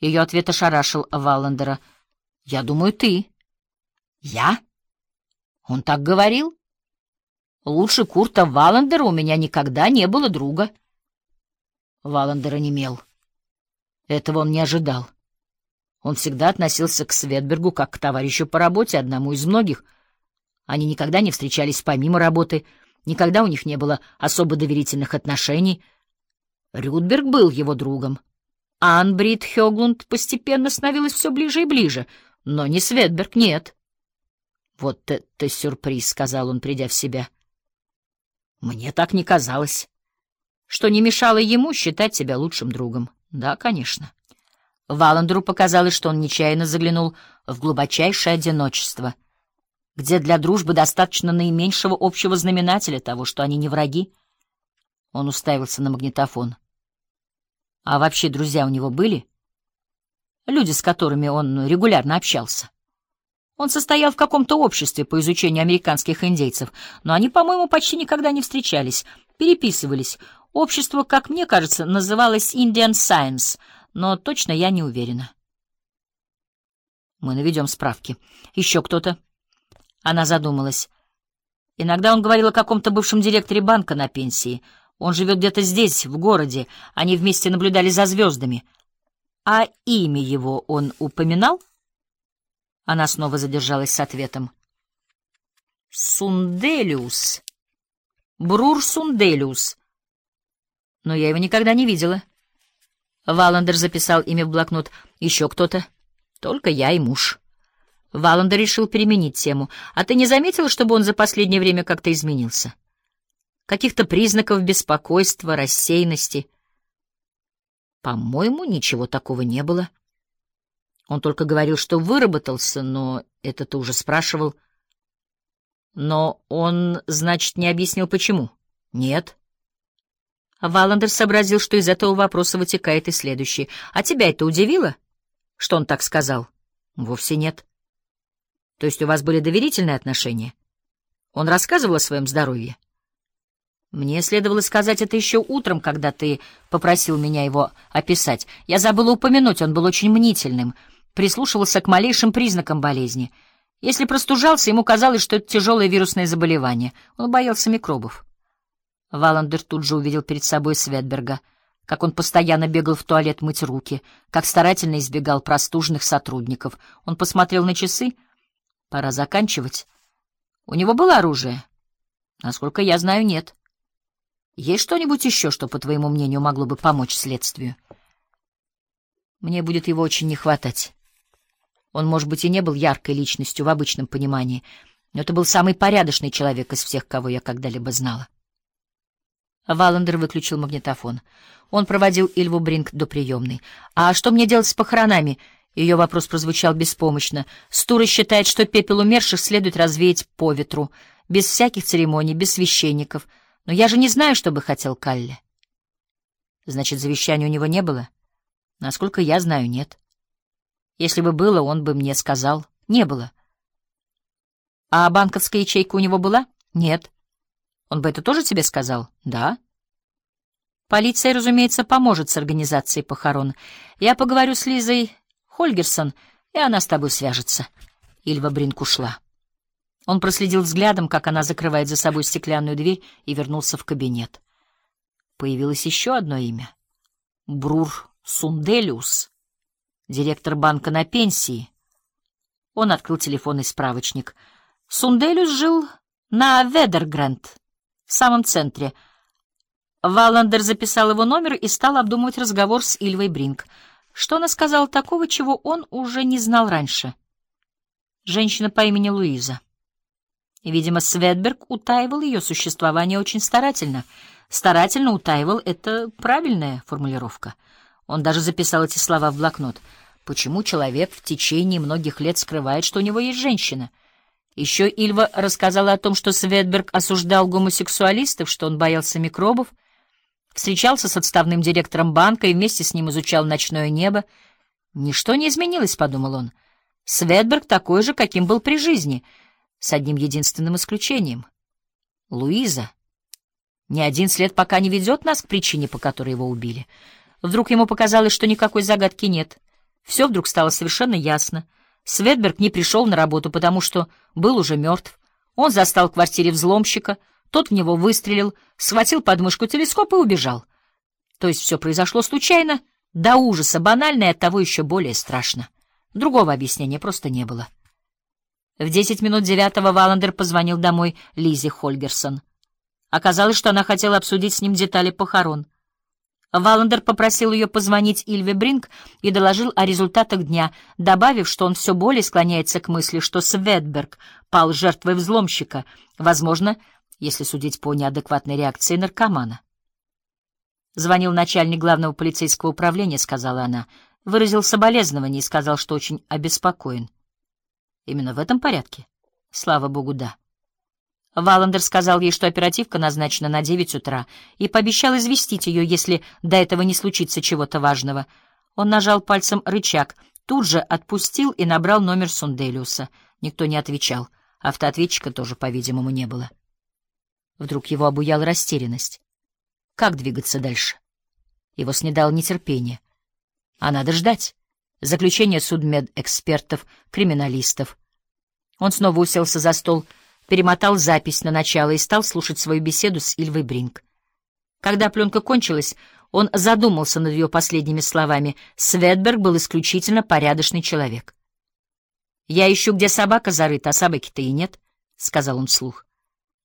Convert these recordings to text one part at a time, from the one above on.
Ее ответ ошарашил Валлендера. «Я думаю, ты». «Я?» Он так говорил? Лучше Курта Валлендера у меня никогда не было друга. Валлендер онемел. Этого он не ожидал. Он всегда относился к Светбергу как к товарищу по работе, одному из многих. Они никогда не встречались помимо работы, никогда у них не было особо доверительных отношений. Рюдберг был его другом. Анбрид Хёглунд постепенно становилась все ближе и ближе, но не Светберг, нет. «Вот это сюрприз», — сказал он, придя в себя. «Мне так не казалось, что не мешало ему считать себя лучшим другом. Да, конечно». Валандеру показалось, что он нечаянно заглянул в глубочайшее одиночество, где для дружбы достаточно наименьшего общего знаменателя того, что они не враги. Он уставился на магнитофон. А вообще друзья у него были? Люди, с которыми он регулярно общался. Он состоял в каком-то обществе по изучению американских индейцев, но они, по-моему, почти никогда не встречались, переписывались. Общество, как мне кажется, называлось Indian Science, но точно я не уверена. Мы наведем справки. Еще кто-то? Она задумалась. Иногда он говорил о каком-то бывшем директоре банка на пенсии. Он живет где-то здесь, в городе. Они вместе наблюдали за звездами. А имя его он упоминал? Она снова задержалась с ответом. Сунделиус. Брур Сунделиус. Но я его никогда не видела. Валандер записал имя в блокнот. Еще кто-то? Только я и муж. Валандер решил переменить тему. А ты не заметила, чтобы он за последнее время как-то изменился? Каких-то признаков беспокойства, рассеянности? По-моему, ничего такого не было. Он только говорил, что выработался, но это ты уже спрашивал. Но он, значит, не объяснил, почему? Нет. Валандер сообразил, что из этого вопроса вытекает и следующее. А тебя это удивило, что он так сказал? Вовсе нет. То есть у вас были доверительные отношения? Он рассказывал о своем здоровье? Мне следовало сказать это еще утром, когда ты попросил меня его описать. Я забыла упомянуть, он был очень мнительным — прислушивался к малейшим признакам болезни. Если простужался, ему казалось, что это тяжелое вирусное заболевание. Он боялся микробов. Валандер тут же увидел перед собой Светберга, как он постоянно бегал в туалет мыть руки, как старательно избегал простужных сотрудников. Он посмотрел на часы. Пора заканчивать. У него было оружие? Насколько я знаю, нет. Есть что-нибудь еще, что, по твоему мнению, могло бы помочь следствию? Мне будет его очень не хватать. Он, может быть, и не был яркой личностью в обычном понимании, но это был самый порядочный человек из всех, кого я когда-либо знала. Валандер выключил магнитофон. Он проводил Ильву Бринг до приемной. «А что мне делать с похоронами?» Ее вопрос прозвучал беспомощно. Стура считает, что пепел умерших следует развеять по ветру, без всяких церемоний, без священников. Но я же не знаю, что бы хотел Калли. Значит, завещания у него не было? Насколько я знаю, нет. Если бы было, он бы мне сказал. Не было. А банковская ячейка у него была? Нет. Он бы это тоже тебе сказал? Да. Полиция, разумеется, поможет с организацией похорон. Я поговорю с Лизой Хольгерсон, и она с тобой свяжется. Ильва Бринк ушла. Он проследил взглядом, как она закрывает за собой стеклянную дверь, и вернулся в кабинет. Появилось еще одно имя. Брур Сунделиус директор банка на пенсии. Он открыл телефонный справочник. Сунделюс жил на Ведергрэнд, в самом центре. Валандер записал его номер и стал обдумывать разговор с Ильвой Бринк. Что она сказала такого, чего он уже не знал раньше? Женщина по имени Луиза. Видимо, Светберг утаивал ее существование очень старательно. Старательно утаивал — это правильная формулировка — он даже записал эти слова в блокнот. Почему человек в течение многих лет скрывает, что у него есть женщина? Еще Ильва рассказала о том, что Светберг осуждал гомосексуалистов, что он боялся микробов, встречался с отставным директором банка и вместе с ним изучал ночное небо. «Ничто не изменилось», — подумал он. «Светберг такой же, каким был при жизни, с одним единственным исключением. Луиза. Ни один след пока не ведет нас к причине, по которой его убили». Вдруг ему показалось, что никакой загадки нет. все вдруг стало совершенно ясно. Светберг не пришел на работу, потому что был уже мертв. Он застал в квартире взломщика, тот в него выстрелил, схватил подмышку телескоп и убежал. То есть все произошло случайно, до ужаса банально и оттого еще более страшно. Другого объяснения просто не было. В десять минут девятого Валандер позвонил домой Лизе Хольгерсон. Оказалось, что она хотела обсудить с ним детали похорон. Валандер попросил ее позвонить Ильве Бринг и доложил о результатах дня, добавив, что он все более склоняется к мысли, что Светберг пал жертвой взломщика, возможно, если судить по неадекватной реакции наркомана. Звонил начальник главного полицейского управления, сказала она, выразил соболезнование и сказал, что очень обеспокоен. Именно в этом порядке? Слава богу, да. Валандер сказал ей, что оперативка назначена на девять утра, и пообещал известить ее, если до этого не случится чего-то важного. Он нажал пальцем рычаг, тут же отпустил и набрал номер Сунделиуса. Никто не отвечал. Автоответчика тоже, по-видимому, не было. Вдруг его обуяла растерянность. Как двигаться дальше? Его снедало нетерпение. А надо ждать. Заключение судмедэкспертов, криминалистов. Он снова уселся за стол — перемотал запись на начало и стал слушать свою беседу с Ильвой Бринг. Когда пленка кончилась, он задумался над ее последними словами. Светберг был исключительно порядочный человек. «Я ищу, где собака зарыта, а собаки-то и нет», — сказал он вслух.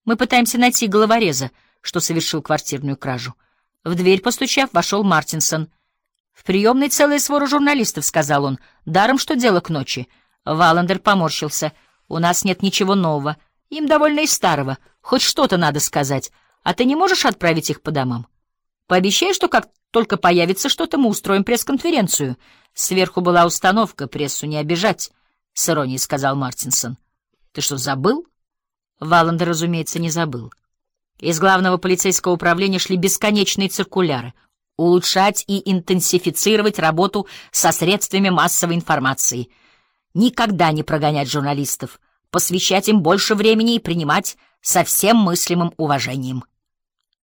«Мы пытаемся найти головореза, что совершил квартирную кражу». В дверь постучав, вошел Мартинсон. «В приемной целая свора журналистов», — сказал он. «Даром, что дело к ночи». Валандер поморщился. «У нас нет ничего нового». Им довольно и старого. Хоть что-то надо сказать. А ты не можешь отправить их по домам? Пообещай, что как только появится что-то, мы устроим пресс-конференцию. Сверху была установка, прессу не обижать, — с иронией сказал Мартинсон. Ты что, забыл? Валандер, разумеется, не забыл. Из главного полицейского управления шли бесконечные циркуляры. Улучшать и интенсифицировать работу со средствами массовой информации. Никогда не прогонять журналистов — посвящать им больше времени и принимать со всем мыслимым уважением.